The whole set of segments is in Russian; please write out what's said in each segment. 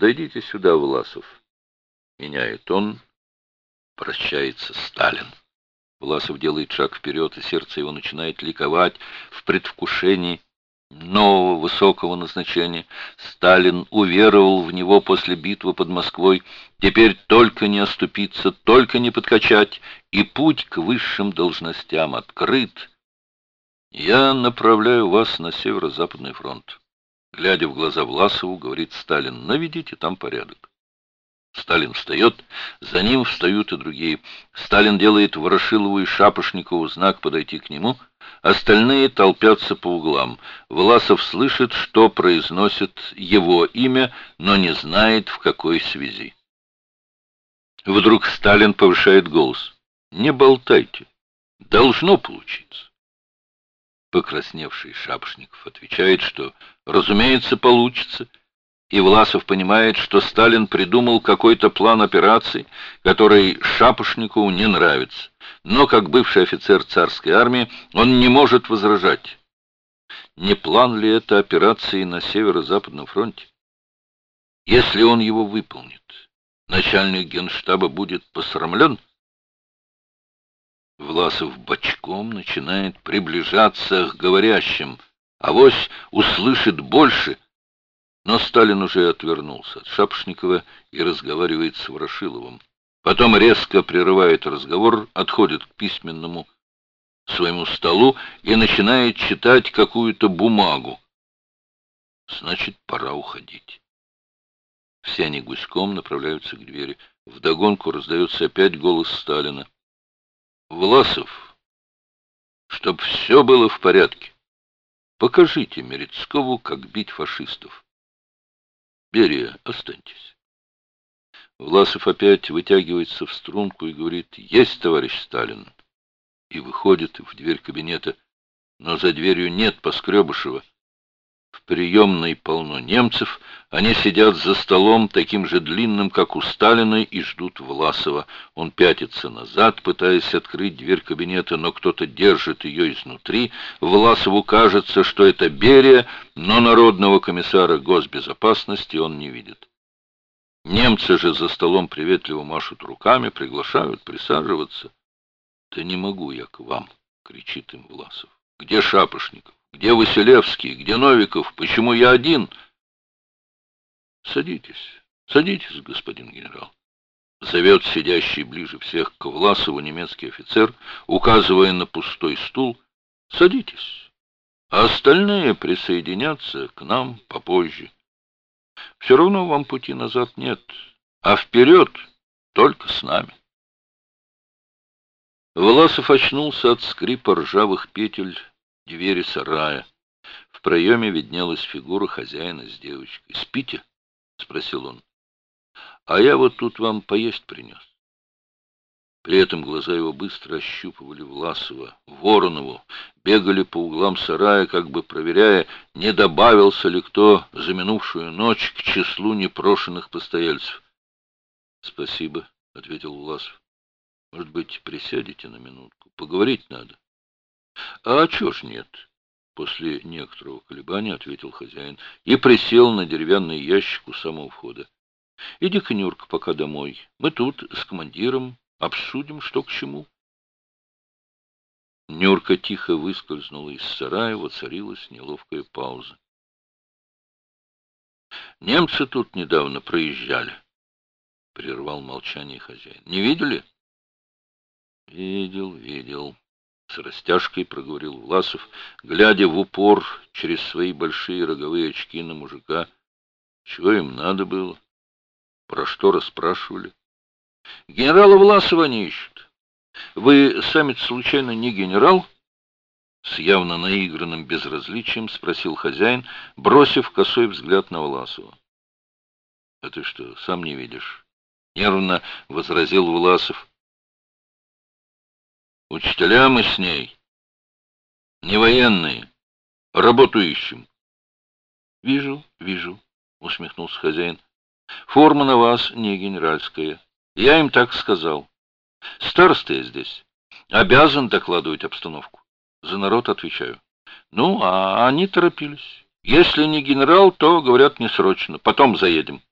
Подойдите сюда, Власов. Меняет он. Прощается Сталин. Власов делает шаг вперед, и сердце его начинает ликовать в предвкушении нового высокого назначения. Сталин уверовал в него после битвы под Москвой. Теперь только не оступиться, только не подкачать, и путь к высшим должностям открыт. Я направляю вас на северо-западный фронт. Глядя в глаза Власову, говорит Сталин, наведите там порядок. Сталин встает, за ним встают и другие. Сталин делает Ворошилову и Шапошникову знак подойти к нему. Остальные толпятся по углам. Власов слышит, что произносит его имя, но не знает, в какой связи. Вдруг Сталин повышает голос. «Не болтайте. Должно получиться». Покрасневший Шапошников отвечает, что, разумеется, получится, и Власов понимает, что Сталин придумал какой-то план операции, который Шапошникову не нравится. Но как бывший офицер царской армии он не может возражать. Не план ли это операции на Северо-Западном фронте? Если он его выполнит, начальник генштаба будет посрамлен? Власов бочком начинает приближаться к говорящим. Авось услышит больше — но Сталин уже отвернулся от Шапошникова и разговаривает с Ворошиловым. Потом резко прерывает разговор, отходит к письменному своему столу и начинает читать какую-то бумагу. Значит, пора уходить. Все они гуськом направляются к двери. Вдогонку раздается опять голос Сталина. «Власов, чтоб все было в порядке, покажите Мерецкову, как бить фашистов». Берия, останьтесь. Власов опять вытягивается в струнку и говорит «Есть, товарищ Сталин!» и выходит в дверь кабинета, но за дверью нет Поскребышева. В приемной полно немцев, они сидят за столом, таким же длинным, как у Сталина, и ждут Власова. Он пятится назад, пытаясь открыть дверь кабинета, но кто-то держит ее изнутри. Власову кажется, что это Берия, но народного комиссара госбезопасности он не видит. Немцы же за столом приветливо машут руками, приглашают присаживаться. «Да не могу я к вам!» — кричит им Власов. «Где Шапошников?» Где Василевский? Где Новиков? Почему я один? Садитесь, садитесь, господин генерал. Зовет сидящий ближе всех к Власову немецкий офицер, указывая на пустой стул. Садитесь. А остальные присоединятся к нам попозже. Все равно вам пути назад нет, а вперед только с нами. Власов очнулся от скрипа ржавых петель двери сарая. В проеме виднелась фигура хозяина с девочкой. «Спите?» — спросил он. «А я вот тут вам поесть принес». При этом глаза его быстро ощупывали Власова, Воронову, бегали по углам сарая, как бы проверяя, не добавился ли кто за минувшую ночь к числу непрошенных постояльцев. — Спасибо, — ответил Власов. — Может быть, присядете на минутку? Поговорить надо. А чё ж нет? После некоторого колебания ответил хозяин и присел на деревянный ящик у самого входа. Иди-ка, Нюрка, пока домой. Мы тут с командиром обсудим, что к чему. Нюрка тихо выскользнула из сарая, воцарилась неловкая пауза. Немцы тут недавно проезжали. Прервал молчание хозяин. Не видели? Видел, видел. С растяжкой проговорил Власов, глядя в упор через свои большие роговые очки на мужика. Чего им надо было? Про что расспрашивали? Генерала Власова не ищут. Вы сами случайно не генерал? С явно наигранным безразличием спросил хозяин, бросив косой взгляд на Власова. — А ты что, сам не видишь? — нервно возразил Власов. Учителя мы с ней. Не военные. Работу ищем. Вижу, вижу, усмехнулся хозяин. Форма на вас не генеральская. Я им так сказал. Староста я здесь. Обязан докладывать обстановку. За народ отвечаю. Ну, а они торопились. Если не генерал, то, говорят, не срочно. Потом заедем.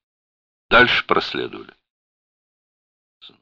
Дальше проследовали.